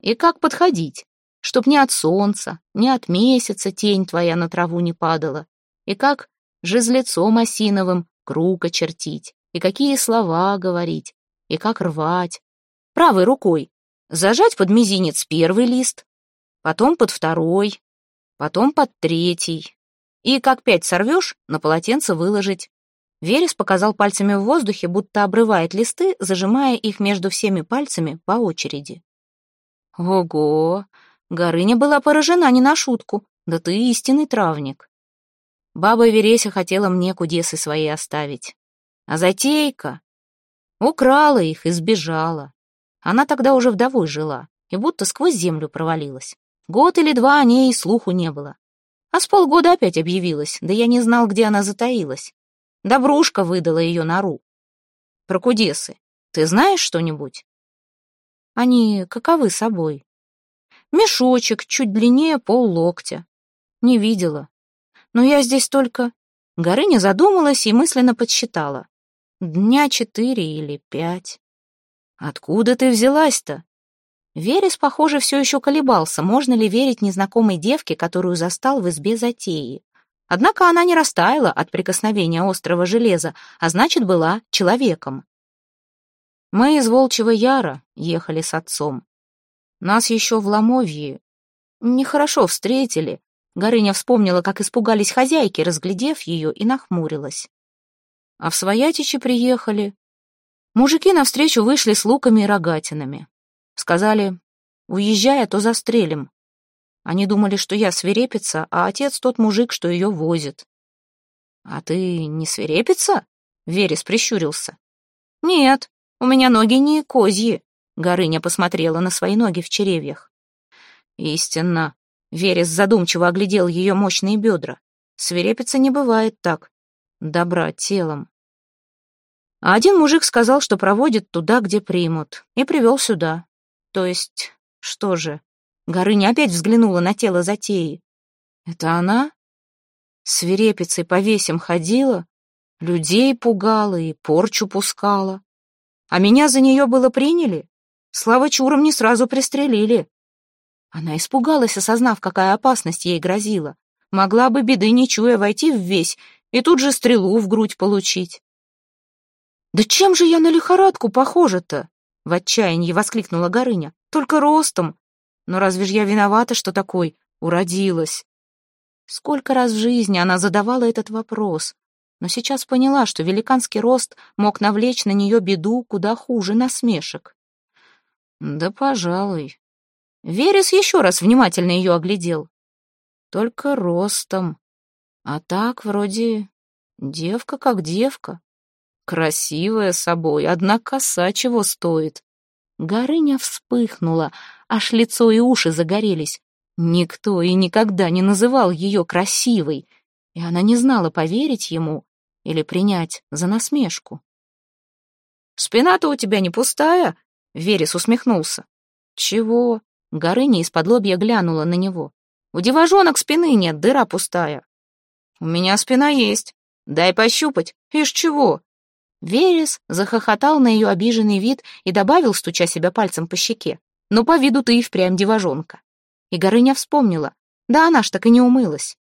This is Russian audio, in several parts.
И как подходить, чтоб ни от солнца, ни от месяца тень твоя на траву не падала, и как жезлецом осиновым круг очертить, и какие слова говорить, и как рвать. Правой рукой зажать под мизинец первый лист, потом под второй, потом под третий. И как пять сорвешь, на полотенце выложить. Верес показал пальцами в воздухе, будто обрывает листы, зажимая их между всеми пальцами по очереди. Ого! Горыня была поражена не на шутку. Да ты истинный травник. Баба Вереся хотела мне кудесы свои оставить. А затейка украла их и сбежала. Она тогда уже вдовой жила и будто сквозь землю провалилась. Год или два о ней и слуху не было. А с полгода опять объявилась, да я не знал, где она затаилась. Добрушка выдала ее нору. Про кудесы. Ты знаешь что-нибудь? Они каковы собой? Мешочек, чуть длиннее пол локтя. Не видела. Но я здесь только... Горыня задумалась и мысленно подсчитала. Дня четыре или пять. Откуда ты взялась-то? Верес, похоже, все еще колебался, можно ли верить незнакомой девке, которую застал в избе затеи. Однако она не растаяла от прикосновения острого железа, а значит, была человеком. Мы из Волчьего Яра ехали с отцом. Нас еще в Ломовье нехорошо встретили. Горыня вспомнила, как испугались хозяйки, разглядев ее, и нахмурилась. А в Своятичи приехали. Мужики навстречу вышли с луками и рогатинами. Сказали, уезжая, то застрелим. Они думали, что я свирепица, а отец тот мужик, что ее возит. «А ты не свирепица?» — Верес прищурился. «Нет, у меня ноги не козьи», — Горыня посмотрела на свои ноги в черевьях. «Истинно», — Верес задумчиво оглядел ее мощные бедра. «Свирепица не бывает так. Добра телом». А один мужик сказал, что проводит туда, где примут, и привел сюда. То есть, что же? Горыня опять взглянула на тело затеи. Это она? Свирепицей по весям ходила, людей пугала и порчу пускала. А меня за нее было приняли? Слава чуром не сразу пристрелили. Она испугалась, осознав, какая опасность ей грозила. Могла бы, беды не чуя, войти в весь и тут же стрелу в грудь получить. «Да чем же я на лихорадку похожа-то?» В отчаянии воскликнула Горыня. «Только ростом. Но разве ж я виновата, что такой уродилась?» Сколько раз в жизни она задавала этот вопрос, но сейчас поняла, что великанский рост мог навлечь на нее беду куда хуже насмешек. «Да, пожалуй». Верес еще раз внимательно ее оглядел. «Только ростом. А так, вроде, девка как девка. Красивая собой, одна коса чего стоит. Горыня вспыхнула, аж лицо и уши загорелись. Никто и никогда не называл ее красивой, и она не знала, поверить ему или принять за насмешку. «Спина-то у тебя не пустая?» — Верес усмехнулся. «Чего?» — Горыня из-под лобья глянула на него. «У девожонок спины нет, дыра пустая». «У меня спина есть. Дай пощупать. Ишь чего?» Верес захохотал на ее обиженный вид и добавил, стуча себя пальцем по щеке. «Ну, по виду ты и впрямь девожонка». И Горыня вспомнила. «Да она ж так и не умылась».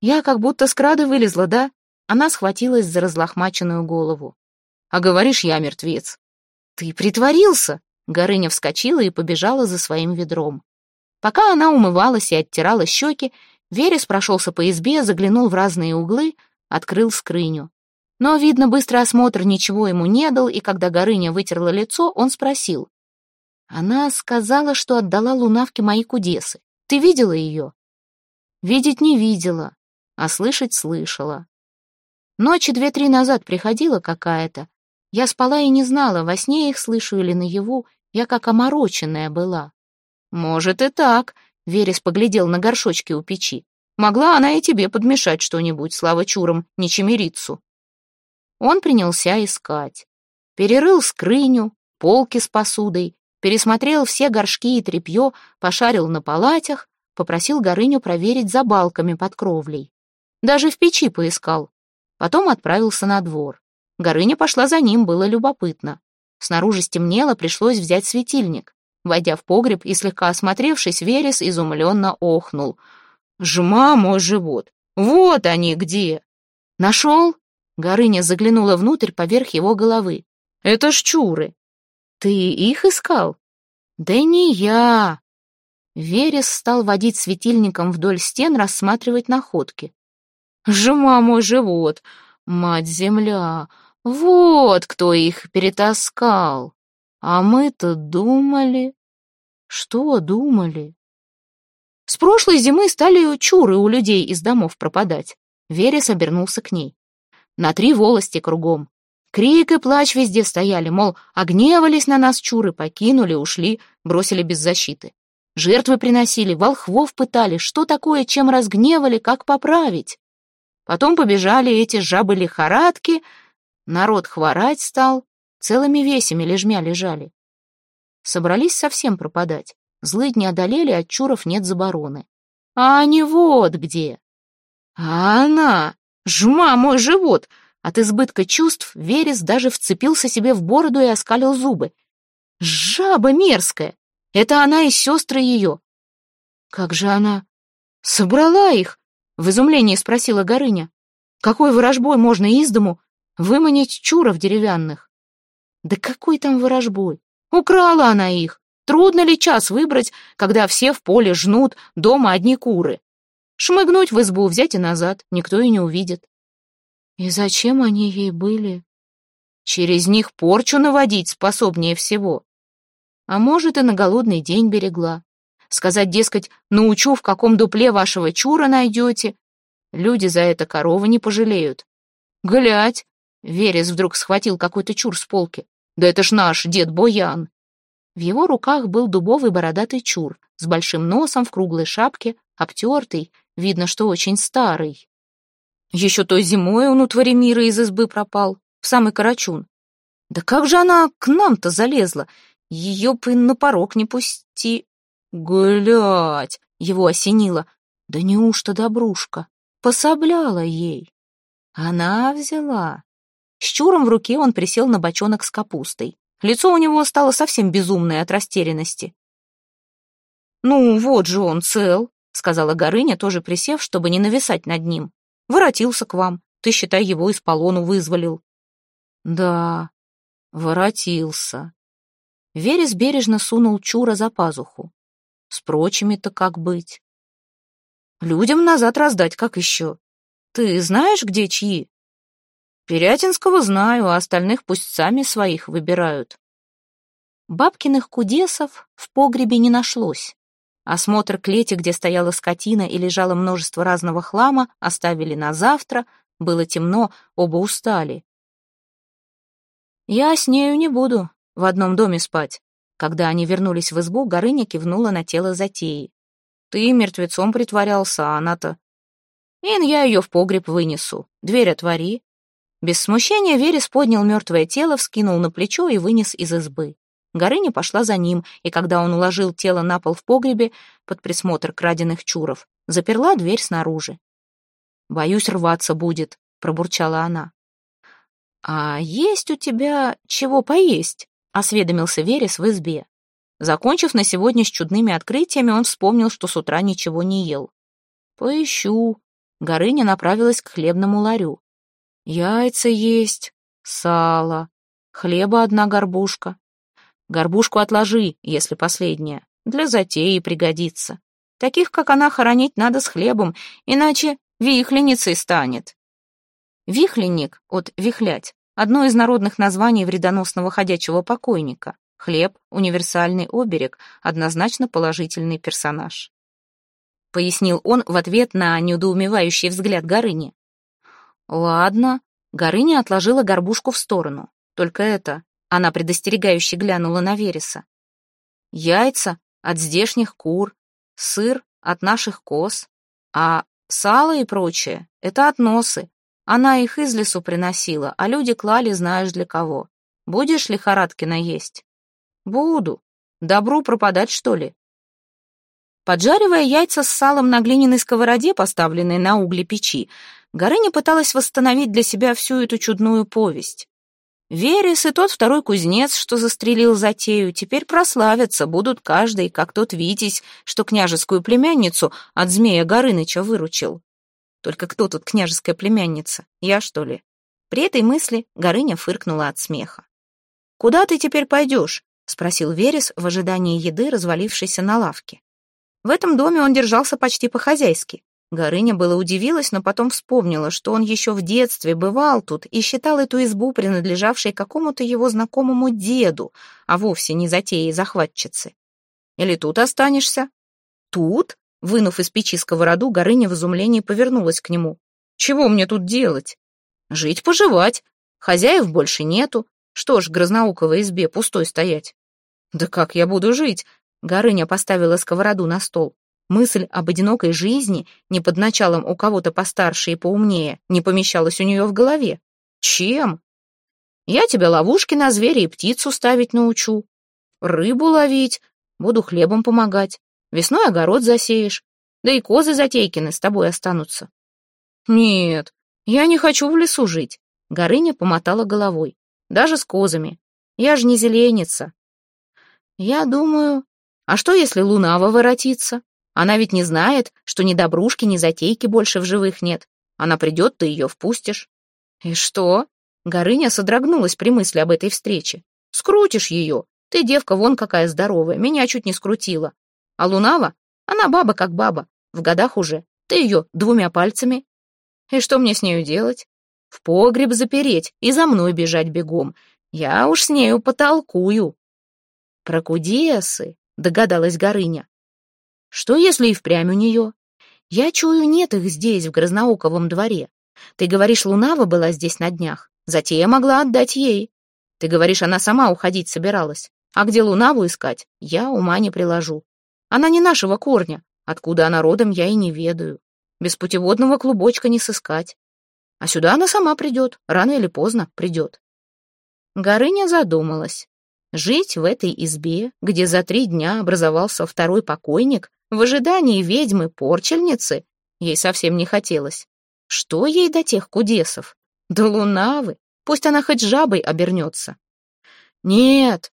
«Я как будто с крады вылезла, да?» Она схватилась за разлохмаченную голову. «А говоришь, я мертвец». «Ты притворился!» Горыня вскочила и побежала за своим ведром. Пока она умывалась и оттирала щеки, Верес прошелся по избе, заглянул в разные углы, открыл скрыню. Но, видно, быстрый осмотр ничего ему не дал, и когда Горыня вытерла лицо, он спросил. «Она сказала, что отдала Лунавке мои кудесы. Ты видела ее?» «Видеть не видела, а слышать слышала. Ночи две-три назад приходила какая-то. Я спала и не знала, во сне их слышу или наяву, я как омороченная была». «Может и так», — Верес поглядел на горшочки у печи. «Могла она и тебе подмешать что-нибудь, слава чурам, не чемерицу». Он принялся искать. Перерыл скрыню, полки с посудой, пересмотрел все горшки и тряпье, пошарил на палатях, попросил Горыню проверить за балками под кровлей. Даже в печи поискал. Потом отправился на двор. Горыня пошла за ним, было любопытно. Снаружи стемнело, пришлось взять светильник. Войдя в погреб и слегка осмотревшись, Верес изумленно охнул. «Жма мой живот! Вот они где!» «Нашел?» Горыня заглянула внутрь поверх его головы. «Это ж чуры!» «Ты их искал?» «Да не я!» Верес стал водить светильником вдоль стен, рассматривать находки. «Жма мой живот! Мать-земля! Вот кто их перетаскал! А мы-то думали...» «Что думали?» С прошлой зимы стали чуры у людей из домов пропадать. Верес обернулся к ней. На три волости кругом. Крик и плач везде стояли, мол, огневались на нас чуры, покинули, ушли, бросили без защиты. Жертвы приносили, волхвов пытали, что такое, чем разгневали, как поправить. Потом побежали эти жабы-лихорадки, народ хворать стал, целыми весями лежмя лежали. Собрались совсем пропадать. Злыдни одолели, от чуров нет забороны. А они вот где. А она, жма мой живот, от избытка чувств Верес даже вцепился себе в бороду и оскалил зубы. «Жаба мерзкая! Это она и сестры ее!» «Как же она собрала их?» — в изумлении спросила Горыня. «Какой ворожбой можно из дому выманить чуров деревянных?» «Да какой там ворожбой? Украла она их! Трудно ли час выбрать, когда все в поле жнут, дома одни куры? Шмыгнуть в избу, взять и назад, никто и не увидит. И зачем они ей были? Через них порчу наводить способнее всего. А может, и на голодный день берегла. Сказать, дескать, научу, в каком дупле вашего чура найдете. Люди за это коровы не пожалеют. Глядь! Верес вдруг схватил какой-то чур с полки. Да это ж наш дед Боян. В его руках был дубовый бородатый чур с большим носом в круглой шапке, обтертый, видно, что очень старый. Еще той зимой он у Творимира из избы пропал, в самый Карачун. Да как же она к нам-то залезла? Ее бы на порог не пусти. Глядь, его осенило. Да неужто добрушка? Пособляла ей. Она взяла. С чуром в руке он присел на бочонок с капустой. Лицо у него стало совсем безумное от растерянности. «Ну, вот же он цел», — сказала Горыня, тоже присев, чтобы не нависать над ним. Воротился к вам. Ты, считай, его из полону вызволил. Да, воротился. Верес бережно сунул Чура за пазуху. С прочими-то как быть? Людям назад раздать, как еще? Ты знаешь, где чьи? Перятинского знаю, а остальных пусть сами своих выбирают. Бабкиных кудесов в погребе не нашлось. Осмотр клети, где стояла скотина и лежало множество разного хлама, оставили на завтра. Было темно, оба устали. «Я с нею не буду в одном доме спать». Когда они вернулись в избу, Горыня кивнула на тело затеи. «Ты мертвецом притворялся, а она-то...» «Ин, я ее в погреб вынесу. Дверь отвори». Без смущения Верес поднял мертвое тело, вскинул на плечо и вынес из избы. Горыня пошла за ним, и когда он уложил тело на пол в погребе под присмотр краденых чуров, заперла дверь снаружи. «Боюсь, рваться будет», — пробурчала она. «А есть у тебя чего поесть?» — осведомился Верес в избе. Закончив на сегодня с чудными открытиями, он вспомнил, что с утра ничего не ел. «Поищу». Горыня направилась к хлебному ларю. «Яйца есть, сало, хлеба одна горбушка, Горбушку отложи, если последняя. Для затеи пригодится. Таких, как она, хоронить надо с хлебом, иначе вихленницей станет. Вихленник от вихлять — одно из народных названий вредоносного ходячего покойника. Хлеб — универсальный оберег, однозначно положительный персонаж. Пояснил он в ответ на недоумевающий взгляд Горыни. «Ладно». Горыня отложила горбушку в сторону. «Только это, она предостерегающе глянула на Вереса. Яйца от здешних кур, сыр от наших коз, а сало и прочее — это от носы. Она их из лесу приносила, а люди клали знаешь для кого. Будешь лихорадкина есть? Буду. Добру пропадать, что ли? Поджаривая яйца с салом на глиняной сковороде, поставленной на угле печи, Горыня пыталась восстановить для себя всю эту чудную повесть. Верес и тот второй кузнец, что застрелил затею, теперь прославятся, будут каждый, как тот Витязь, что княжескую племянницу от змея Горыныча выручил. Только кто тут княжеская племянница? Я, что ли? При этой мысли Горыня фыркнула от смеха. «Куда ты теперь пойдешь?» — спросил Верес в ожидании еды, развалившейся на лавке. В этом доме он держался почти по-хозяйски. Горыня было удивилась, но потом вспомнила, что он еще в детстве бывал тут и считал эту избу принадлежавшей какому-то его знакомому деду, а вовсе не затеей захватчицы. «Или тут останешься?» «Тут?» Вынув из печи сковороду, Горыня в изумлении повернулась к нему. «Чего мне тут делать?» «Жить-поживать. Хозяев больше нету. Что ж, грозноуковой избе пустой стоять?» «Да как я буду жить?» Горыня поставила сковороду на стол. Мысль об одинокой жизни, не под началом у кого-то постарше и поумнее, не помещалась у нее в голове. Чем? Я тебе ловушки на зверя и птицу ставить научу. Рыбу ловить, буду хлебом помогать. Весной огород засеешь. Да и козы Затейкины с тобой останутся. Нет, я не хочу в лесу жить. Горыня помотала головой. Даже с козами. Я же не зеленица. Я думаю... А что, если луна воротится? Она ведь не знает, что ни добрушки, ни затейки больше в живых нет. Она придет, ты ее впустишь. И что? Горыня содрогнулась при мысли об этой встрече. Скрутишь ее. Ты, девка, вон какая здоровая, меня чуть не скрутила. А Лунава? Она баба как баба, в годах уже. Ты ее двумя пальцами. И что мне с нею делать? В погреб запереть и за мной бежать бегом. Я уж с нею потолкую. Про кудесы, догадалась Горыня. Что, если и впрямь у нее? Я чую, нет их здесь, в Грознауковом дворе. Ты говоришь, Лунава была здесь на днях. Затея могла отдать ей. Ты говоришь, она сама уходить собиралась. А где Лунаву искать, я ума не приложу. Она не нашего корня. Откуда она родом, я и не ведаю. Без путеводного клубочка не сыскать. А сюда она сама придет, рано или поздно придет. Горыня задумалась. Жить в этой избе, где за три дня образовался второй покойник, в ожидании ведьмы-порчельницы ей совсем не хотелось. Что ей до тех кудесов? До лунавы? Пусть она хоть жабой обернется. «Нет,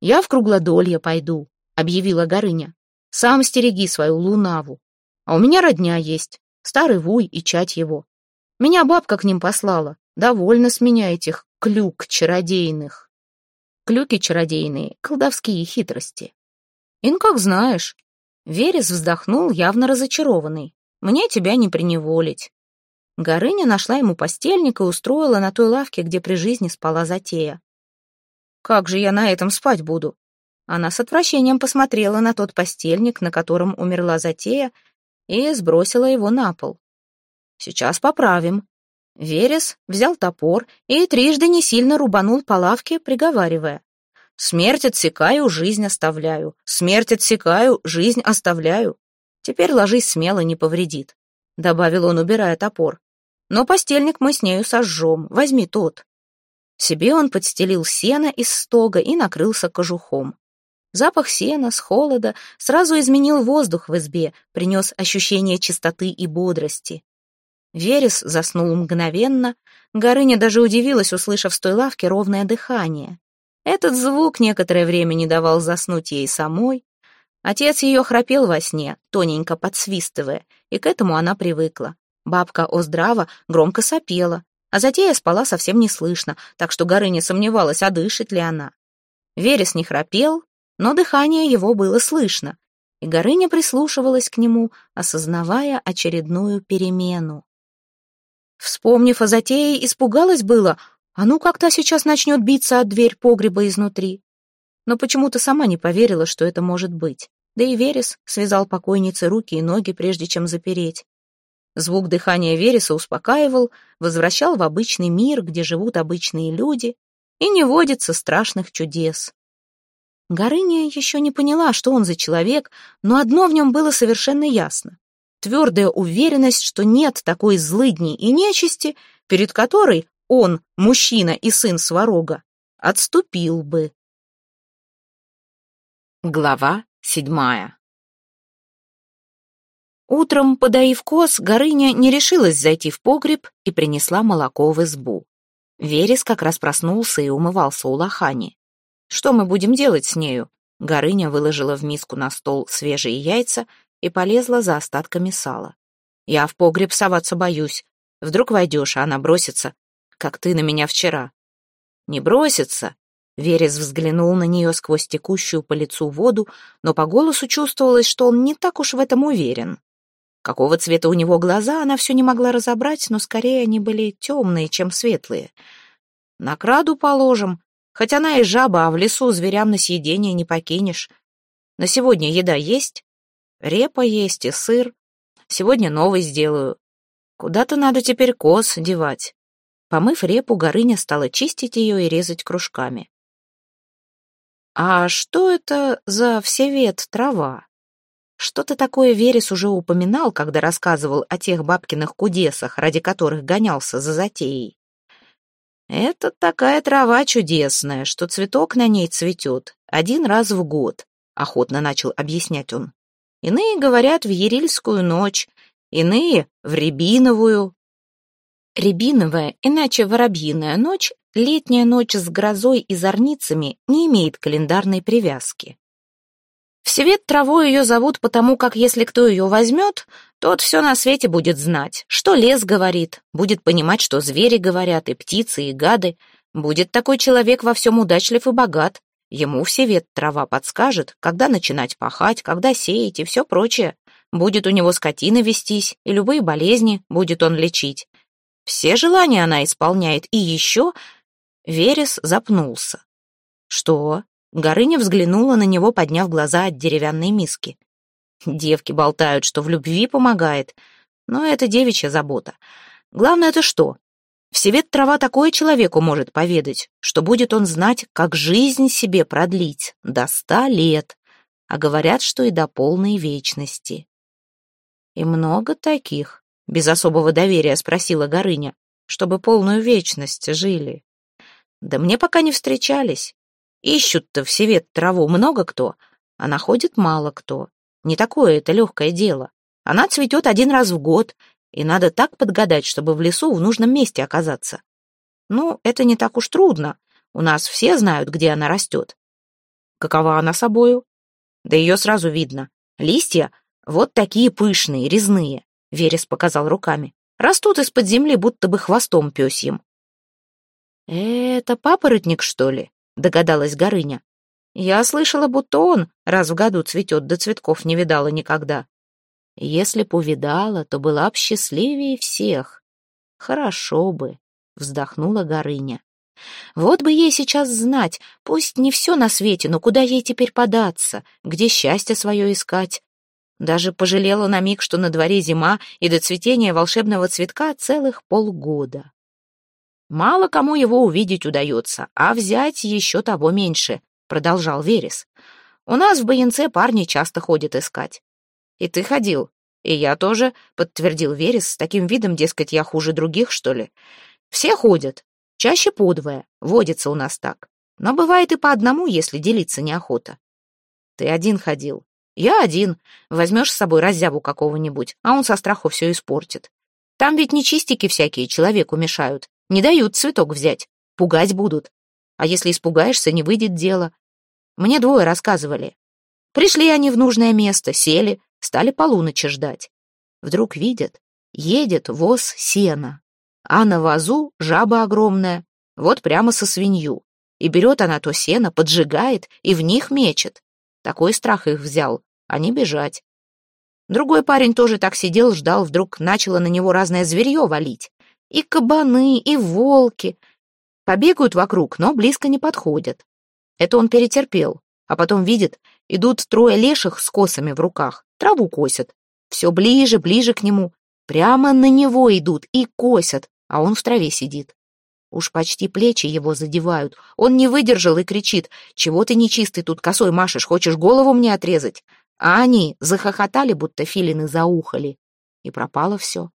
я в круглодолье пойду», — объявила Горыня. «Сам стереги свою лунаву. А у меня родня есть, старый вуй и чать его. Меня бабка к ним послала. Довольно с меня этих клюк чародейных». Клюки чародейные, колдовские хитрости. «Ин как знаешь», Верес вздохнул, явно разочарованный. «Мне тебя не приневолить». Горыня нашла ему постельник и устроила на той лавке, где при жизни спала затея. «Как же я на этом спать буду?» Она с отвращением посмотрела на тот постельник, на котором умерла затея, и сбросила его на пол. «Сейчас поправим». Верес взял топор и трижды не сильно рубанул по лавке, приговаривая. Смерть отсекаю, жизнь оставляю. Смерть отсекаю, жизнь оставляю. Теперь ложись смело, не повредит», — добавил он, убирая топор. «Но постельник мы с нею сожжем, возьми тот». Себе он подстелил сено из стога и накрылся кожухом. Запах сена с холода сразу изменил воздух в избе, принес ощущение чистоты и бодрости. Верес заснул мгновенно, Горыня даже удивилась, услышав с той лавки ровное дыхание. Этот звук некоторое время не давал заснуть ей самой. Отец ее храпел во сне, тоненько подсвистывая, и к этому она привыкла. Бабка Оздрава громко сопела, а затея спала совсем не слышно, так что Горыня сомневалась, а дышит ли она. Верес не храпел, но дыхание его было слышно, и Горыня прислушивалась к нему, осознавая очередную перемену. Вспомнив о затее, испугалась было, а ну как та сейчас начнет биться от дверь погреба изнутри. Но почему-то сама не поверила, что это может быть. Да и Верес связал покойнице руки и ноги, прежде чем запереть. Звук дыхания Вереса успокаивал, возвращал в обычный мир, где живут обычные люди, и не водится страшных чудес. Горыня еще не поняла, что он за человек, но одно в нем было совершенно ясно. Твердая уверенность, что нет такой злыдни и нечисти, перед которой он, мужчина и сын Сварога, отступил бы. Глава седьмая Утром, подоив коз, Горыня не решилась зайти в погреб и принесла молоко в избу. Верес как раз проснулся и умывался у лохани. «Что мы будем делать с нею?» Горыня выложила в миску на стол свежие яйца и полезла за остатками сала. «Я в погреб соваться боюсь. Вдруг войдешь, а она бросится, как ты на меня вчера». «Не бросится!» Верес взглянул на нее сквозь текущую по лицу воду, но по голосу чувствовалось, что он не так уж в этом уверен. Какого цвета у него глаза, она все не могла разобрать, но скорее они были темные, чем светлые. «На краду положим, хоть она и жаба, а в лесу зверям на съедение не покинешь. На сегодня еда есть? Репа есть и сыр. Сегодня новый сделаю. Куда-то надо теперь коз девать». Помыв репу, Горыня стала чистить ее и резать кружками. «А что это за всевет трава?» Что-то такое Верес уже упоминал, когда рассказывал о тех бабкиных кудесах, ради которых гонялся за затеей. «Это такая трава чудесная, что цветок на ней цветет один раз в год», — охотно начал объяснять он. «Иные говорят в Ерильскую ночь, иные — в Рябиновую». Рябиновая, иначе Воробьиная ночь, летняя ночь с грозой и зорницами, не имеет календарной привязки. В свет травой ее зовут потому, как если кто ее возьмет, тот все на свете будет знать, что лес говорит, будет понимать, что звери говорят, и птицы, и гады. Будет такой человек во всем удачлив и богат. Ему всевет трава подскажет, когда начинать пахать, когда сеять и все прочее. Будет у него скотина вестись, и любые болезни будет он лечить. Все желания она исполняет, и еще... Верес запнулся. «Что?» Горыня взглянула на него, подняв глаза от деревянной миски. Девки болтают, что в любви помогает, но это девичья забота. Главное это что? Всевет трава такое человеку может поведать, что будет он знать, как жизнь себе продлить до ста лет, а говорят, что и до полной вечности. И много таких, без особого доверия спросила Горыня, чтобы полную вечность жили. Да мне пока не встречались. Ищут-то в севет траву много кто, а находит мало кто. Не такое это легкое дело. Она цветет один раз в год, и надо так подгадать, чтобы в лесу в нужном месте оказаться. Ну, это не так уж трудно. У нас все знают, где она растет. Какова она собою? Да ее сразу видно. Листья вот такие пышные, резные, Верес показал руками. Растут из-под земли, будто бы хвостом пёсьим. «Это папоротник, что ли?» Догадалась Горыня. Я слышала, будто он раз в году цветет, да цветков не видала никогда. Если б увидала, то была б счастливее всех. Хорошо бы, вздохнула Горыня. Вот бы ей сейчас знать, пусть не все на свете, но куда ей теперь податься, где счастье свое искать. Даже пожалела на миг, что на дворе зима, и до цветения волшебного цветка целых полгода. Мало кому его увидеть удается, а взять еще того меньше, продолжал Верес. У нас в Баянце парни часто ходят искать. И ты ходил. И я тоже, подтвердил Верес, с таким видом, дескать, я хуже других, что ли. Все ходят. Чаще подвое. Водится у нас так. Но бывает и по одному, если делиться неохота. Ты один ходил. Я один. Возьмешь с собой раззяву какого-нибудь, а он со страху все испортит. Там ведь нечистики всякие человеку мешают. Не дают цветок взять, пугать будут. А если испугаешься, не выйдет дело. Мне двое рассказывали. Пришли они в нужное место, сели, стали полуночи ждать. Вдруг видят, едет воз сена, а на вазу жаба огромная, вот прямо со свинью. И берет она то сено, поджигает и в них мечет. Такой страх их взял, они бежать. Другой парень тоже так сидел, ждал, вдруг начало на него разное зверье валить. И кабаны, и волки. Побегают вокруг, но близко не подходят. Это он перетерпел. А потом видит, идут трое леших с косами в руках, траву косят. Все ближе, ближе к нему. Прямо на него идут и косят, а он в траве сидит. Уж почти плечи его задевают. Он не выдержал и кричит, «Чего ты нечистый тут косой машешь, хочешь голову мне отрезать?» А они захохотали, будто филины заухали. И пропало все.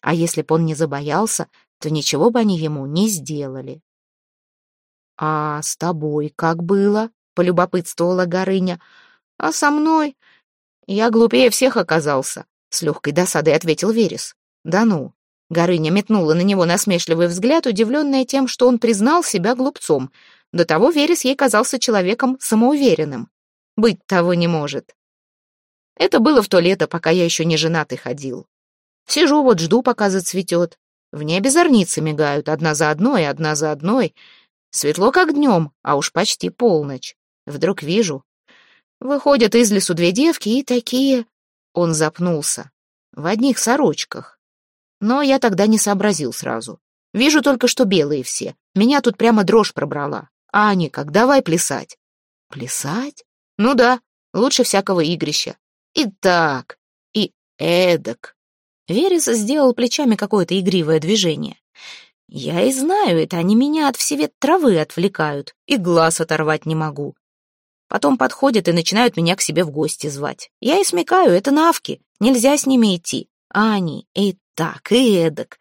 А если б он не забоялся, то ничего бы они ему не сделали. «А с тобой как было?» — полюбопытствовала Горыня. «А со мной? Я глупее всех оказался», — с легкой досадой ответил Верес. «Да ну, Горыня метнула на него насмешливый взгляд, удивленная тем, что он признал себя глупцом. До того Верес ей казался человеком самоуверенным. Быть того не может. Это было в то лето, пока я еще не женатый ходил. Сижу вот, жду, пока зацветет. В небе зорницы мигают, одна за одной, одна за одной. Светло, как днем, а уж почти полночь. Вдруг вижу. Выходят из лесу две девки и такие... Он запнулся. В одних сорочках. Но я тогда не сообразил сразу. Вижу только, что белые все. Меня тут прямо дрожь пробрала. А они как, давай плясать. Плясать? Ну да, лучше всякого игрища. И так, и эдак. Верес сделал плечами какое-то игривое движение. Я и знаю это, они меня от всевет травы отвлекают, и глаз оторвать не могу. Потом подходят и начинают меня к себе в гости звать. Я и смекаю, это навки, нельзя с ними идти. А они и так, и эдак.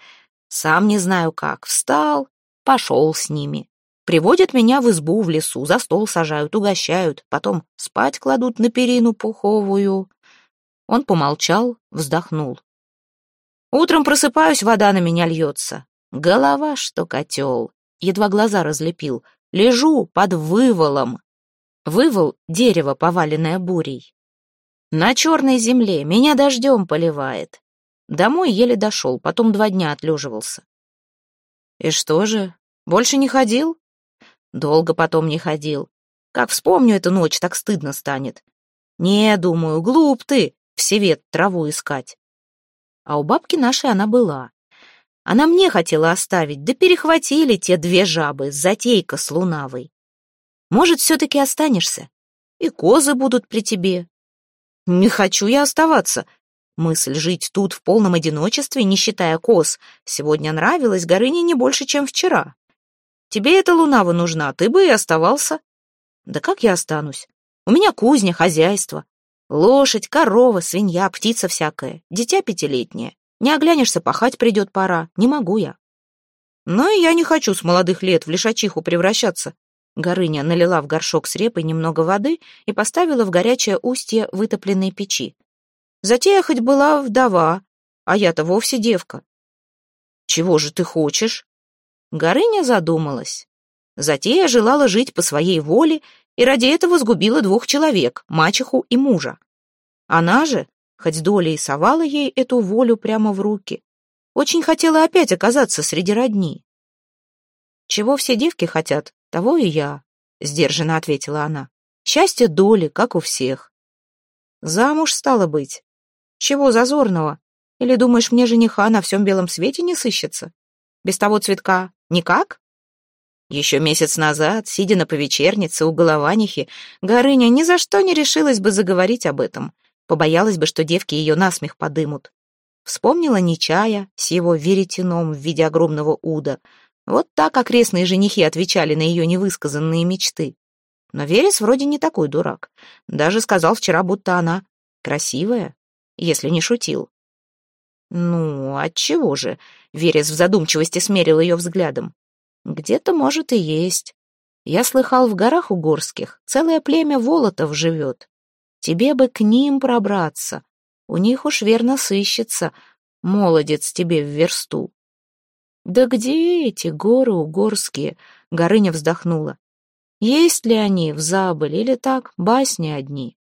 Сам не знаю как, встал, пошел с ними. Приводят меня в избу в лесу, за стол сажают, угощают, потом спать кладут на перину пуховую. Он помолчал, вздохнул. Утром просыпаюсь, вода на меня льется. Голова, что котел. Едва глаза разлепил. Лежу под выволом. Вывол — дерево, поваленное бурей. На черной земле меня дождем поливает. Домой еле дошел, потом два дня отлеживался. И что же, больше не ходил? Долго потом не ходил. Как вспомню эту ночь, так стыдно станет. Не, думаю, глуп ты, в севет траву искать. А у бабки нашей она была. Она мне хотела оставить, да перехватили те две жабы, затейка с лунавой. Может, все-таки останешься? И козы будут при тебе. Не хочу я оставаться. Мысль жить тут в полном одиночестве, не считая коз, сегодня нравилась Горыне не больше, чем вчера. Тебе эта лунава нужна, ты бы и оставался. Да как я останусь? У меня кузня, хозяйство. Лошадь, корова, свинья, птица всякая. Дитя пятилетнее. Не оглянешься, пахать придет пора. Не могу я. Но и я не хочу с молодых лет в лишачиху превращаться. Горыня налила в горшок с репой немного воды и поставила в горячее устье вытопленной печи. Затея хоть была вдова, а я-то вовсе девка. Чего же ты хочешь? Горыня задумалась. Затея желала жить по своей воле и ради этого сгубила двух человек, мачеху и мужа. Она же, хоть доля и совала ей эту волю прямо в руки, очень хотела опять оказаться среди родни. «Чего все девки хотят, того и я», — сдержанно ответила она. «Счастье доли, как у всех». «Замуж стало быть. Чего зазорного? Или думаешь, мне жениха на всем белом свете не сыщется? Без того цветка никак? Еще месяц назад, сидя на повечернице у голованихи, Горыня ни за что не решилась бы заговорить об этом. Побоялась бы, что девки ее насмех подымут. Вспомнила Нечая с его веретеном в виде огромного уда. Вот так окрестные женихи отвечали на ее невысказанные мечты. Но Верес вроде не такой дурак. Даже сказал вчера, будто она красивая, если не шутил. «Ну, отчего же?» — Верес в задумчивости смерил ее взглядом. «Где-то, может, и есть. Я слыхал, в горах угорских целое племя волотов живет. Тебе бы к ним пробраться. У них уж верно сыщется. Молодец тебе в версту». «Да где эти горы угорские?» — Горыня вздохнула. «Есть ли они в забыле или так, басни одни?»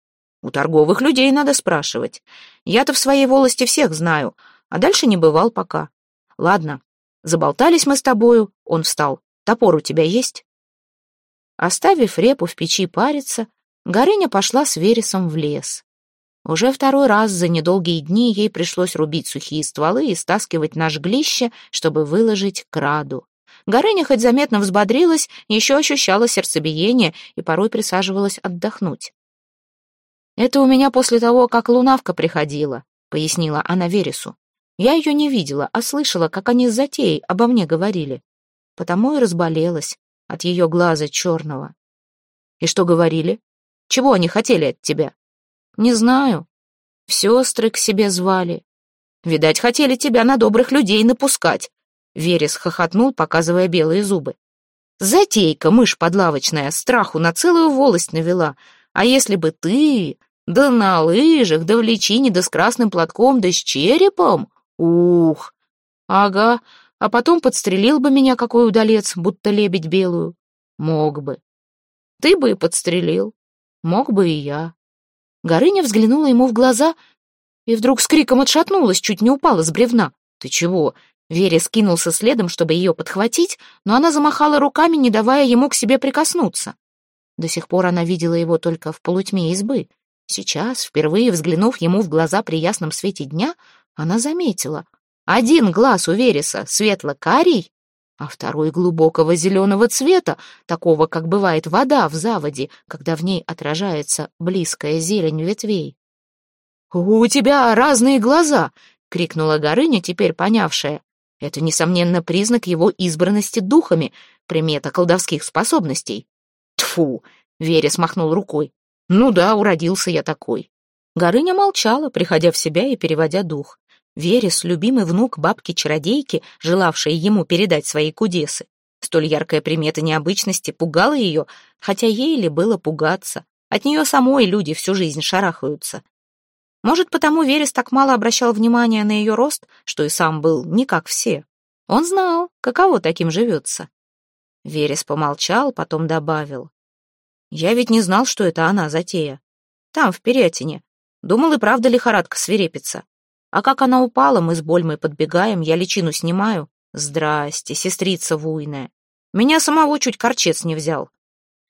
«У торговых людей надо спрашивать. Я-то в своей волости всех знаю, а дальше не бывал пока. Ладно, заболтались мы с тобою, он встал. Топор у тебя есть? Оставив репу в печи париться, Горыня пошла с Вересом в лес. Уже второй раз за недолгие дни ей пришлось рубить сухие стволы и стаскивать на жглище, чтобы выложить краду. Горыня хоть заметно взбодрилась, еще ощущала сердцебиение и порой присаживалась отдохнуть. «Это у меня после того, как лунавка приходила», — пояснила она Вересу. Я ее не видела, а слышала, как они с затеей обо мне говорили. Потому и разболелась от ее глаза черного. И что говорили? Чего они хотели от тебя? Не знаю. Сестры к себе звали. Видать, хотели тебя на добрых людей напускать. Верес хохотнул, показывая белые зубы. Затейка, мышь подлавочная, страху на целую волость навела. А если бы ты, да на лыжах, да в личине, да с красным платком, да с черепом, Ух! Ага, а потом подстрелил бы меня какой удалец, будто лебедь белую. Мог бы. Ты бы и подстрелил. Мог бы и я. Горыня взглянула ему в глаза и вдруг с криком отшатнулась, чуть не упала с бревна. «Ты чего?» Вере скинулся следом, чтобы ее подхватить, но она замахала руками, не давая ему к себе прикоснуться. До сих пор она видела его только в полутьме избы. Сейчас, впервые взглянув ему в глаза при ясном свете дня, она заметила. Один глаз у Вереса светло-карий, а второй глубокого зеленого цвета, такого, как бывает вода в заводе, когда в ней отражается близкая зелень ветвей. «У тебя разные глаза!» — крикнула Горыня, теперь понявшая. Это, несомненно, признак его избранности духами, примета колдовских способностей. Тфу! Веря смахнул рукой. Ну да, уродился я такой. Горыня молчала, приходя в себя и переводя дух. Верес, любимый внук бабки-чародейки, желавшей ему передать свои кудесы. Столь яркая примета необычности пугала ее, хотя ей ли было пугаться. От нее самой люди всю жизнь шарахаются. Может, потому Верес так мало обращал внимания на ее рост, что и сам был не как все. Он знал, каково таким живется. Верес помолчал, потом добавил. «Я ведь не знал, что это она затея. Там, в Перетине. Думал, и правда лихорадка свирепится. А как она упала, мы с Больмой подбегаем, я личину снимаю. Здрасте, сестрица вуйная. Меня самого чуть корчец не взял.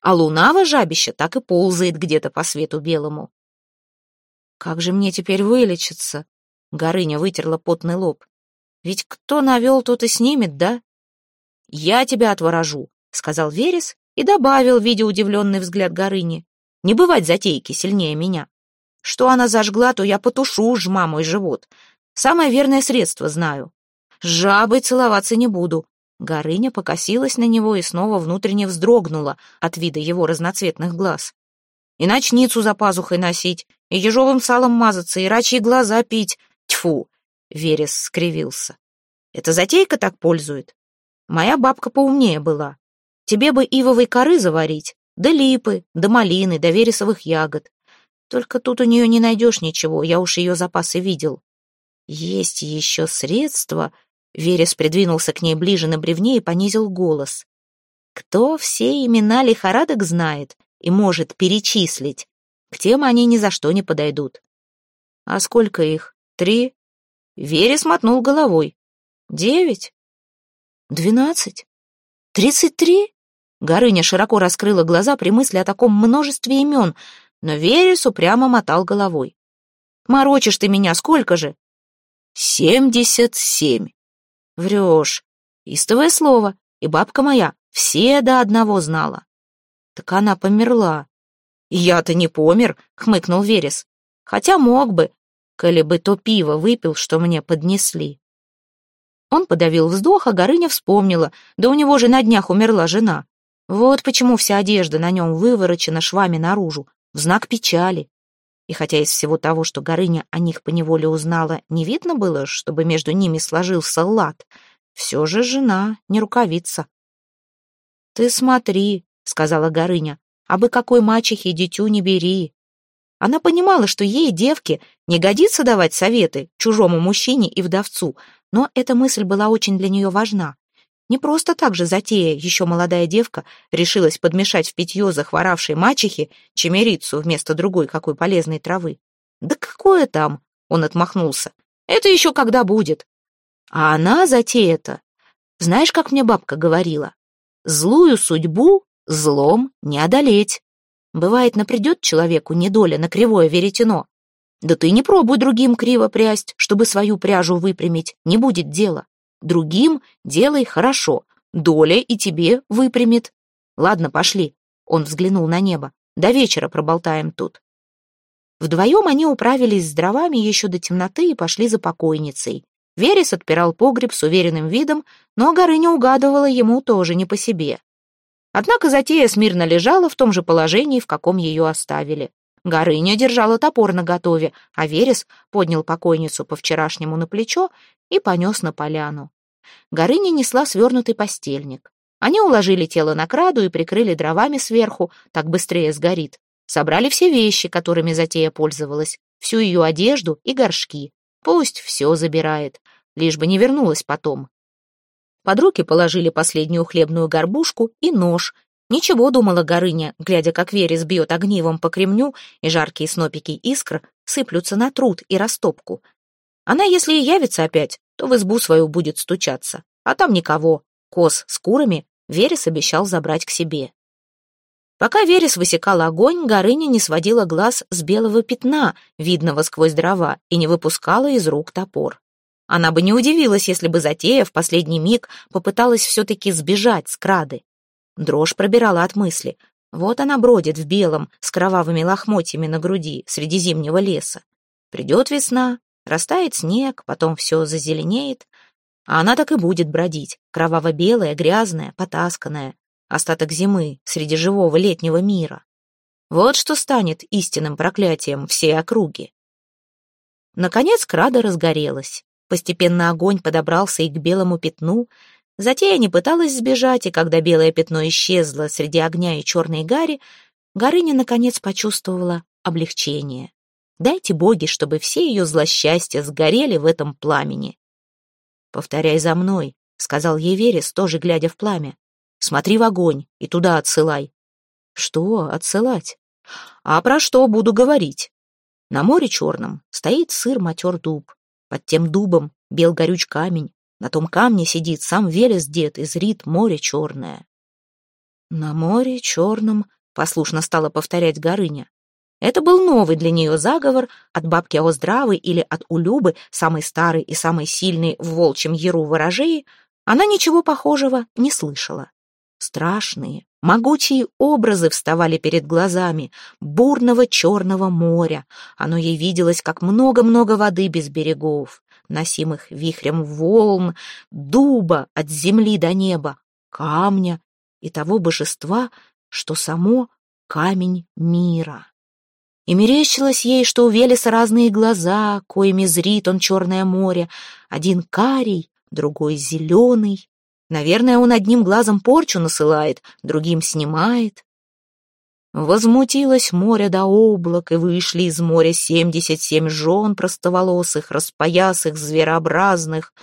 А лунава жабища так и ползает где-то по свету белому. Как же мне теперь вылечиться? Горыня вытерла потный лоб. Ведь кто навел, тот и снимет, да? Я тебя отворожу, сказал Верес и добавил, видя удивленный взгляд Горыни. Не бывать затейки сильнее меня. Что она зажгла, то я потушу, жма мой живот. Самое верное средство знаю. С жабой целоваться не буду. Горыня покосилась на него и снова внутренне вздрогнула от вида его разноцветных глаз. И ночницу за пазухой носить, и ежовым салом мазаться, и рачьи глаза пить. Тьфу!» — Верес скривился. «Эта затейка так пользует. Моя бабка поумнее была. Тебе бы ивовой коры заварить, да липы, да малины, да вересовых ягод. Только тут у нее не найдешь ничего, я уж ее запасы видел. Есть еще средства...» Верес придвинулся к ней ближе на бревне и понизил голос. «Кто все имена лихорадок знает и может перечислить, к тем они ни за что не подойдут. А сколько их? Три? Верес мотнул головой. Девять? Двенадцать? Тридцать три? Горыня широко раскрыла глаза при мысли о таком множестве имен, но Верес упрямо мотал головой. «Морочишь ты меня, сколько же?» «Семьдесят семь». «Врешь. Истовое слово, и бабка моя все до одного знала». «Так она померла. «Я-то не помер», — хмыкнул Верес. «Хотя мог бы, коли бы то пиво выпил, что мне поднесли». Он подавил вздох, а Горыня вспомнила, да у него же на днях умерла жена. Вот почему вся одежда на нем выворочена швами наружу, в знак печали. И хотя из всего того, что Горыня о них поневоле узнала, не видно было, чтобы между ними сложился лад, все же жена не рукавица. «Ты смотри», — сказала Горыня, а бы какой мачехе дитю не бери. Она понимала, что ей, девке, не годится давать советы чужому мужчине и вдовцу, но эта мысль была очень для нее важна. Не просто так же затея, еще молодая девка, решилась подмешать в питье захворавшей мачехе чемерицу вместо другой какой полезной травы. «Да какое там?» — он отмахнулся. «Это еще когда будет». А она затея-то... Знаешь, как мне бабка говорила? Злую судьбу Злом не одолеть. Бывает, напридет человеку недоля на кривое веретено. Да ты не пробуй другим криво прясть, чтобы свою пряжу выпрямить, не будет дела. Другим делай хорошо, доля и тебе выпрямит. Ладно, пошли. Он взглянул на небо. До вечера проболтаем тут. Вдвоем они управились с дровами еще до темноты и пошли за покойницей. Верес отпирал погреб с уверенным видом, но Горыня угадывала ему тоже не по себе. Однако затея смирно лежала в том же положении, в каком ее оставили. Горыня держала топор наготове, а Верес поднял покойницу по-вчерашнему на плечо и понес на поляну. Горыня несла свернутый постельник. Они уложили тело на краду и прикрыли дровами сверху, так быстрее сгорит. Собрали все вещи, которыми затея пользовалась, всю ее одежду и горшки. Пусть все забирает. лишь бы не вернулась потом. Под руки положили последнюю хлебную горбушку и нож. Ничего, думала Горыня, глядя, как Верес бьет огнивом по кремню, и жаркие снопики искр сыплются на труд и растопку. Она, если и явится опять, то в избу свою будет стучаться. А там никого. Коз с курами Верес обещал забрать к себе. Пока Верес высекал огонь, Горыня не сводила глаз с белого пятна, видного сквозь дрова, и не выпускала из рук топор. Она бы не удивилась, если бы затея в последний миг попыталась все-таки сбежать с крады. Дрожь пробирала от мысли. Вот она бродит в белом, с кровавыми лохмотьями на груди, среди зимнего леса. Придет весна, растает снег, потом все зазеленеет, а она так и будет бродить, кроваво-белая, грязная, потасканная, остаток зимы среди живого летнего мира. Вот что станет истинным проклятием всей округи. Наконец крада разгорелась. Постепенно огонь подобрался и к белому пятну. Затея не пыталась сбежать, и когда белое пятно исчезло среди огня и черной гари, Горыня наконец почувствовала облегчение. Дайте боги, чтобы все ее злосчастья сгорели в этом пламени. «Повторяй за мной», — сказал ей Верес, тоже глядя в пламя. Смотри в огонь и туда отсылай. Что отсылать? А про что буду говорить? На море черном стоит сыр матер дуб. Под тем дубом бел горюч камень. На том камне сидит сам Велес дед и зрит море черное. На море черном, послушно стала повторять Горыня. Это был новый для нее заговор от бабки Оздравы или от Улюбы, самой старой и самой сильной в волчьем яру ворожеи, она ничего похожего не слышала. Страшные, могучие образы вставали перед глазами бурного черного моря. Оно ей виделось, как много-много воды без берегов, носимых вихрем волн, дуба от земли до неба, камня и того божества, что само камень мира. И мерещилось ей, что у Велеса разные глаза, коими зрит он черное море, один карий, другой зеленый, Наверное, он одним глазом порчу насылает, другим снимает. Возмутилось море до облак, и вышли из моря семьдесят семь жен простоволосых, распоясых, зверообразных.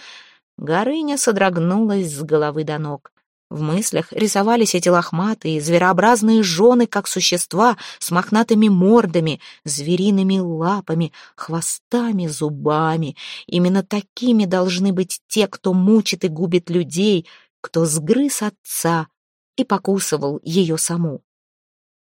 Горыня содрогнулась с головы до ног. В мыслях рисовались эти лохматые, зверообразные жены, как существа с мохнатыми мордами, звериными лапами, хвостами, зубами. Именно такими должны быть те, кто мучит и губит людей, кто сгрыз отца и покусывал ее саму.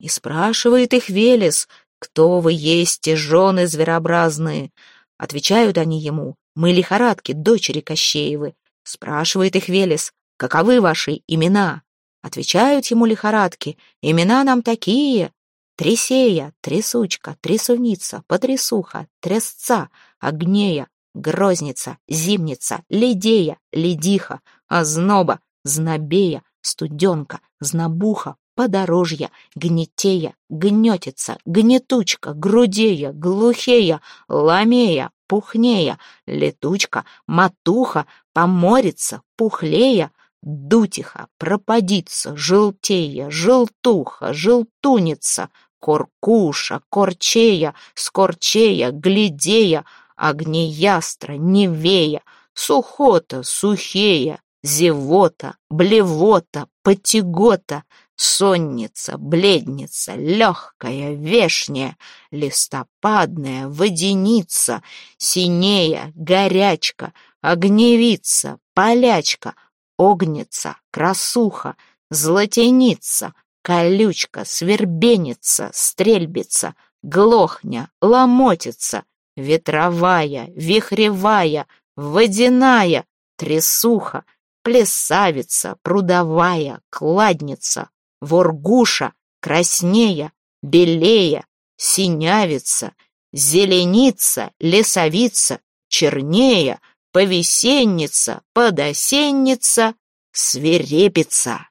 И спрашивает их Велес, кто вы есть, жены зверообразные. Отвечают они ему, мы лихорадки, дочери Кощеевы. Спрашивает их Велес, каковы ваши имена?» Отвечают ему лихорадки, имена нам такие. Тресея, трясучка, трясуница, потрясуха, трясца, огнея, грозница, зимница, ледея, ледиха, озноба, знобея, студенка, знобуха, подорожья, гнетея, гнетица, гнетучка, грудея, глухея, ламея, пухнея, летучка, матуха, поморится, пухлея, Дутиха, пропадица, желтея, желтуха, желтуница, коркуша, корчея, скорчея, глядея, огнеястра, невея, сухота, сухея, зевота, блевота, потягота, сонница, бледница, легкая, вешняя, листопадная, водяница, синея, горячка, огневица, полячка — огнится, красуха, златеница, колючка, свербеница, стрельбица, глохня, ломотица, ветровая, вихревая, водяная, трясуха, плесавица, прудовая, кладница, воргуша, краснея, белея, синявица, зеленица, лесовица, чернея, повесенница, подосенница, свирепица.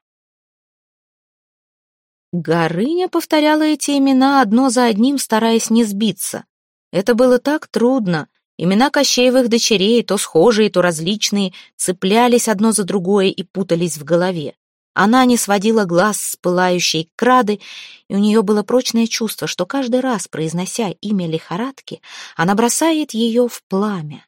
Горыня повторяла эти имена одно за одним, стараясь не сбиться. Это было так трудно. Имена Кощеевых дочерей, то схожие, то различные, цеплялись одно за другое и путались в голове. Она не сводила глаз с пылающей крады, и у нее было прочное чувство, что каждый раз, произнося имя лихорадки, она бросает ее в пламя.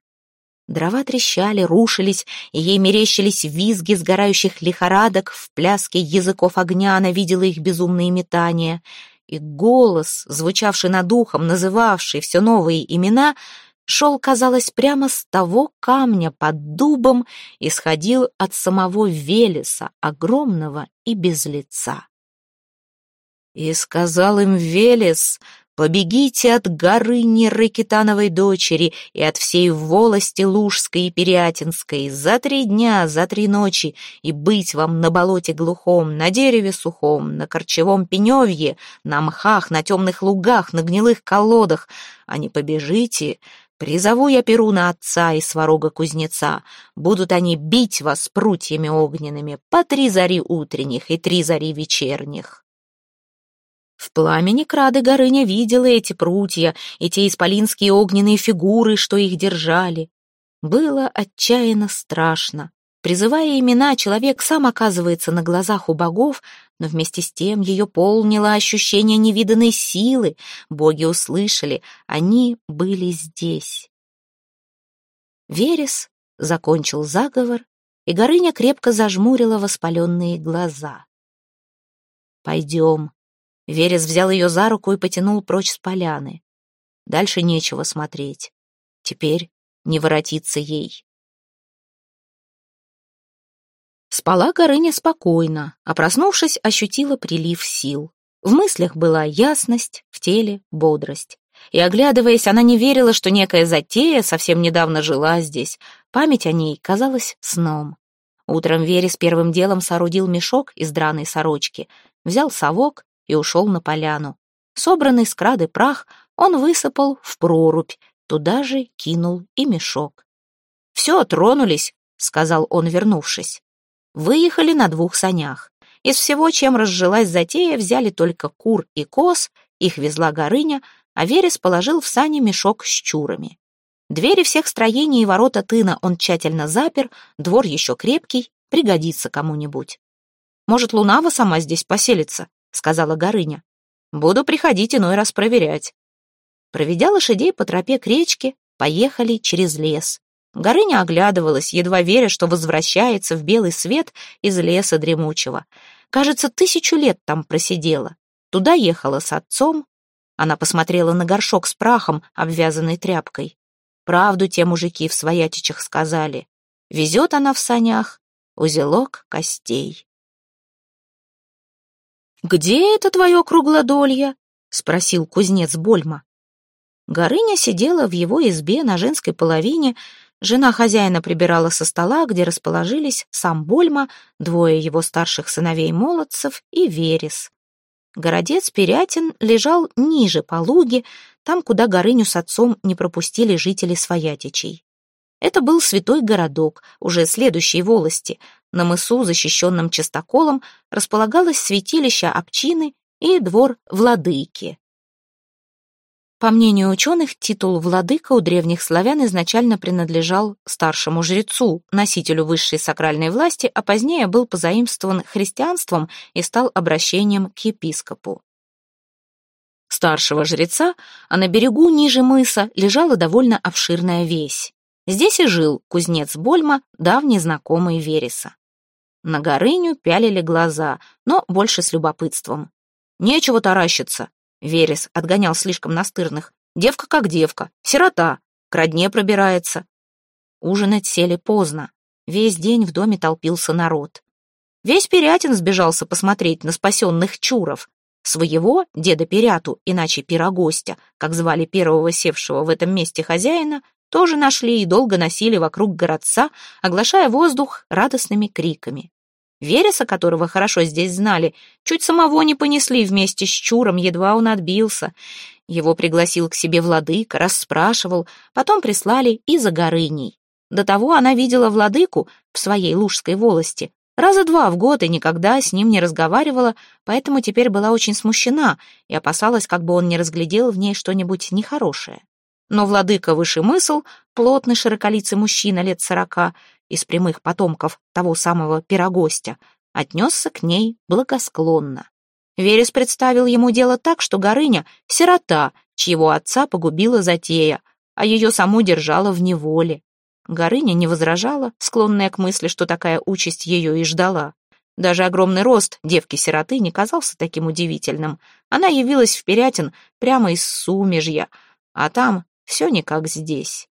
Дрова трещали, рушились, и ей мерещились визги сгорающих лихорадок, в пляске языков огня она видела их безумные метания. И голос, звучавший над ухом, называвший все новые имена, шел, казалось, прямо с того камня под дубом и сходил от самого Велеса, огромного и без лица. И сказал им Велес, Побегите от горы Нерыкитановой дочери и от всей волости Лужской и Перятинской за три дня, за три ночи, и быть вам на болоте глухом, на дереве сухом, на корчевом пеневье, на мхах, на темных лугах, на гнилых колодах, а не побежите, Призову я Перуна отца и сварога кузнеца. Будут они бить вас прутьями огненными по три зари утренних и три зари вечерних. В пламени крады Горыня видела эти прутья и те исполинские огненные фигуры, что их держали. Было отчаянно страшно. Призывая имена, человек сам оказывается на глазах у богов, но вместе с тем ее полнило ощущение невиданной силы. Боги услышали, они были здесь. Верес закончил заговор, и Горыня крепко зажмурила воспаленные глаза. «Пойдем», Верес взял ее за руку и потянул прочь с поляны. Дальше нечего смотреть. Теперь не воротиться ей. Спала Горыня спокойно, а проснувшись, ощутила прилив сил. В мыслях была ясность, в теле — бодрость. И, оглядываясь, она не верила, что некая затея совсем недавно жила здесь. Память о ней казалась сном. Утром Верес первым делом соорудил мешок из драной сорочки, взял совок и ушел на поляну. Собранный с крады прах он высыпал в прорубь, туда же кинул и мешок. «Все, тронулись», — сказал он, вернувшись. Выехали на двух санях. Из всего, чем разжилась затея, взяли только кур и коз, их везла Горыня, а Верес положил в сани мешок с чурами. Двери всех строений и ворота тына он тщательно запер, двор еще крепкий, пригодится кому-нибудь. Может, Лунава сама здесь поселится? — сказала Горыня. «Буду приходить иной раз проверять». Проведя лошадей по тропе к речке, поехали через лес. Горыня оглядывалась, едва веря, что возвращается в белый свет из леса дремучего. Кажется, тысячу лет там просидела. Туда ехала с отцом. Она посмотрела на горшок с прахом, обвязанный тряпкой. Правду те мужики в своятичах сказали. Везет она в санях узелок костей. «Где это твое круглодолье?» — спросил кузнец Больма. Горыня сидела в его избе на женской половине, жена хозяина прибирала со стола, где расположились сам Больма, двое его старших сыновей-молодцев и Верес. Городец Перятин лежал ниже по луге, там, куда Горыню с отцом не пропустили жители Своятичей. Это был святой городок, уже следующей волости. На мысу, защищенном частоколом, располагалось святилище общины и двор владыки. По мнению ученых, титул «владыка» у древних славян изначально принадлежал старшему жрецу, носителю высшей сакральной власти, а позднее был позаимствован христианством и стал обращением к епископу. Старшего жреца, а на берегу ниже мыса лежала довольно обширная весь. Здесь и жил кузнец Больма, давний знакомый Вереса. На Горыню пялили глаза, но больше с любопытством. «Нечего таращиться», — Верес отгонял слишком настырных. «Девка как девка, сирота, к родне пробирается». Ужинать сели поздно. Весь день в доме толпился народ. Весь Перятин сбежался посмотреть на спасенных чуров. Своего, деда Перяту, иначе пирогостя, как звали первого севшего в этом месте хозяина, тоже нашли и долго носили вокруг городца, оглашая воздух радостными криками. Вереса, которого хорошо здесь знали, чуть самого не понесли вместе с Чуром, едва он отбился. Его пригласил к себе владыка, расспрашивал, потом прислали и за Горыней. До того она видела владыку в своей лужской волости раза два в год и никогда с ним не разговаривала, поэтому теперь была очень смущена и опасалась, как бы он не разглядел в ней что-нибудь нехорошее. Но владыка Вышемысл, плотный широколицый мужчина лет сорока, из прямых потомков того самого пирогостя, отнесся к ней благосклонно. Верес представил ему дело так, что Горыня — сирота, чьего отца погубила затея, а ее саму держала в неволе. Горыня не возражала, склонная к мысли, что такая участь ее и ждала. Даже огромный рост девки-сироты не казался таким удивительным. Она явилась в Перятин прямо из Сумежья, а там все не как здесь.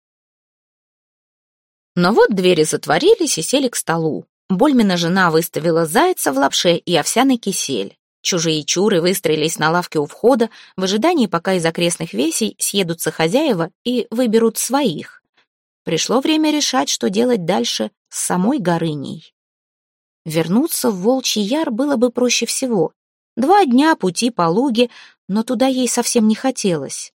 Но вот двери затворились и сели к столу. Больмина жена выставила зайца в лапше и овсяный кисель. Чужие чуры выстроились на лавке у входа в ожидании, пока из окрестных весей съедутся хозяева и выберут своих. Пришло время решать, что делать дальше с самой Горыней. Вернуться в Волчий Яр было бы проще всего. Два дня пути по луге, но туда ей совсем не хотелось.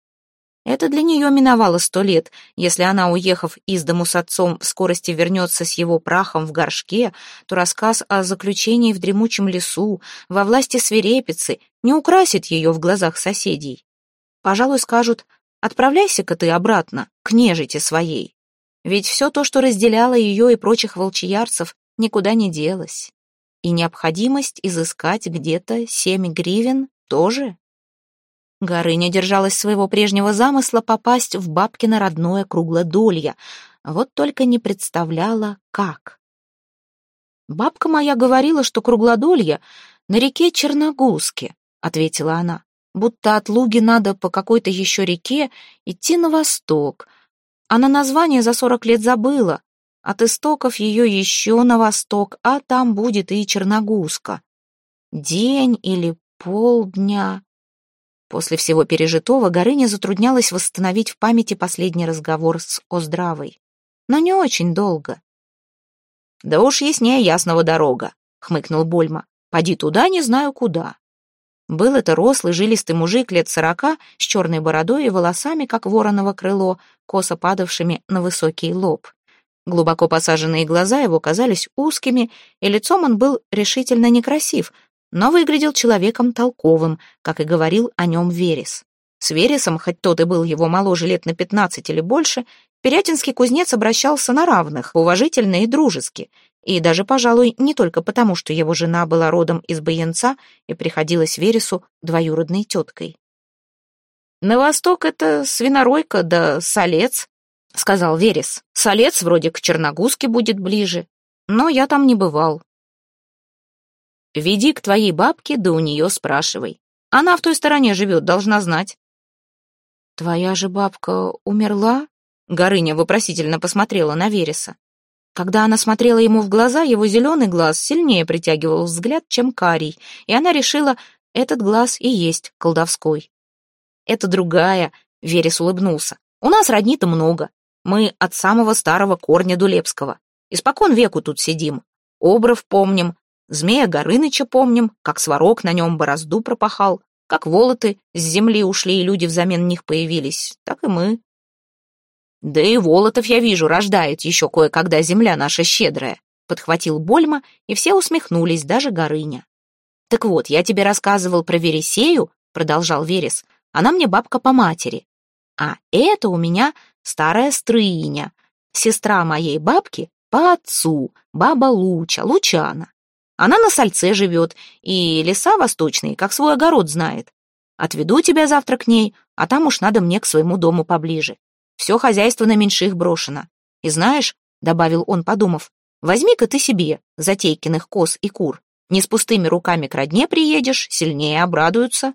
Это для нее миновало сто лет. Если она, уехав из дому с отцом, в скорости вернется с его прахом в горшке, то рассказ о заключении в дремучем лесу, во власти свирепицы, не украсит ее в глазах соседей. Пожалуй, скажут, отправляйся-ка ты обратно, к нежити своей. Ведь все то, что разделяло ее и прочих волчиярцев, никуда не делось. И необходимость изыскать где-то семь гривен тоже Горыня держалась своего прежнего замысла попасть в бабкино родное круглодолье, вот только не представляла, как. «Бабка моя говорила, что круглодолье на реке Черногузке», — ответила она, «будто от Луги надо по какой-то еще реке идти на восток. Она название за сорок лет забыла. От истоков ее еще на восток, а там будет и Черногузка. День или полдня...» После всего пережитого Горыня затруднялась восстановить в памяти последний разговор с Оздравой. Но не очень долго. «Да уж яснее ясного дорога», — хмыкнул Больма. «Поди туда, не знаю куда». Был это рослый, жилистый мужик лет сорока, с черной бородой и волосами, как вороново крыло, косо падавшими на высокий лоб. Глубоко посаженные глаза его казались узкими, и лицом он был решительно некрасив, но выглядел человеком толковым, как и говорил о нем Верес. С Вересом, хоть тот и был его моложе лет на пятнадцать или больше, Перятинский кузнец обращался на равных, уважительно и дружески, и даже, пожалуй, не только потому, что его жена была родом из Баянца и приходилась Вересу двоюродной теткой. «На восток это свиноройка да солец», — сказал Верес. «Солец вроде к Черногузке будет ближе, но я там не бывал, Веди к твоей бабке, да у нее спрашивай. Она в той стороне живет, должна знать. Твоя же бабка умерла? Горыня вопросительно посмотрела на Вереса. Когда она смотрела ему в глаза, его зеленый глаз сильнее притягивал взгляд, чем карий, и она решила, этот глаз и есть колдовской. «Это другая», — Верес улыбнулся. «У нас родни-то много. Мы от самого старого корня Дулепского. Испокон веку тут сидим. Обров помним, Змея Горыныча помним, как сварог на нем борозду пропахал, как волоты с земли ушли и люди взамен них появились, так и мы. Да и волотов, я вижу, рождает еще кое-когда земля наша щедрая, подхватил Больма, и все усмехнулись, даже Горыня. Так вот, я тебе рассказывал про Вересею, продолжал Верес, она мне бабка по матери. А это у меня старая стрыня, сестра моей бабки по отцу, баба Луча, Лучана. Она на сальце живет, и леса восточные, как свой огород знает. Отведу тебя завтра к ней, а там уж надо мне к своему дому поближе. Все хозяйство на меньших брошено. И знаешь, — добавил он, подумав, — возьми-ка ты себе затейкиных коз и кур. Не с пустыми руками к родне приедешь, сильнее обрадуются.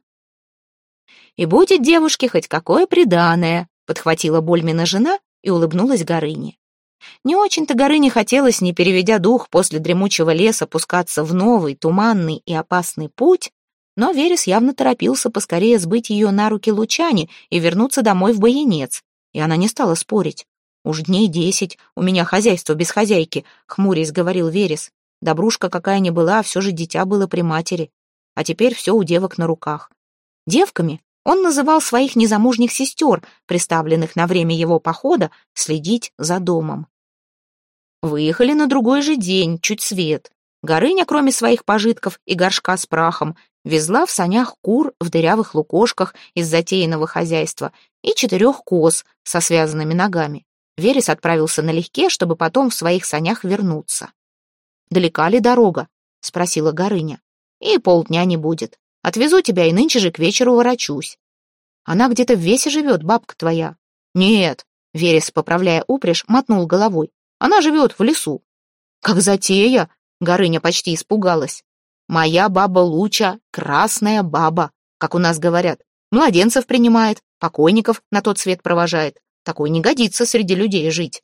И будет девушке хоть какое приданое, — подхватила Больмина жена и улыбнулась Горыне. Не очень-то горы не хотелось, не переведя дух после дремучего леса, пускаться в новый, туманный и опасный путь, но Верес явно торопился поскорее сбыть ее на руки Лучане и вернуться домой в Боянец, и она не стала спорить. «Уж дней десять, у меня хозяйство без хозяйки», — хмурясь говорил Верес. Добрушка какая ни была, все же дитя было при матери, а теперь все у девок на руках. Девками он называл своих незамужних сестер, приставленных на время его похода, следить за домом. Выехали на другой же день, чуть свет. Горыня, кроме своих пожитков и горшка с прахом, везла в санях кур в дырявых лукошках из затеянного хозяйства и четырех коз со связанными ногами. Верес отправился налегке, чтобы потом в своих санях вернуться. «Далека ли дорога?» — спросила Горыня. «И полдня не будет. Отвезу тебя и нынче же к вечеру ворочусь. Она где-то в весе живет, бабка твоя. Нет, Верес, поправляя упряжь, мотнул головой. Она живет в лесу. Как затея, Горыня почти испугалась. Моя баба Луча — красная баба, как у нас говорят. Младенцев принимает, покойников на тот свет провожает. Такой не годится среди людей жить.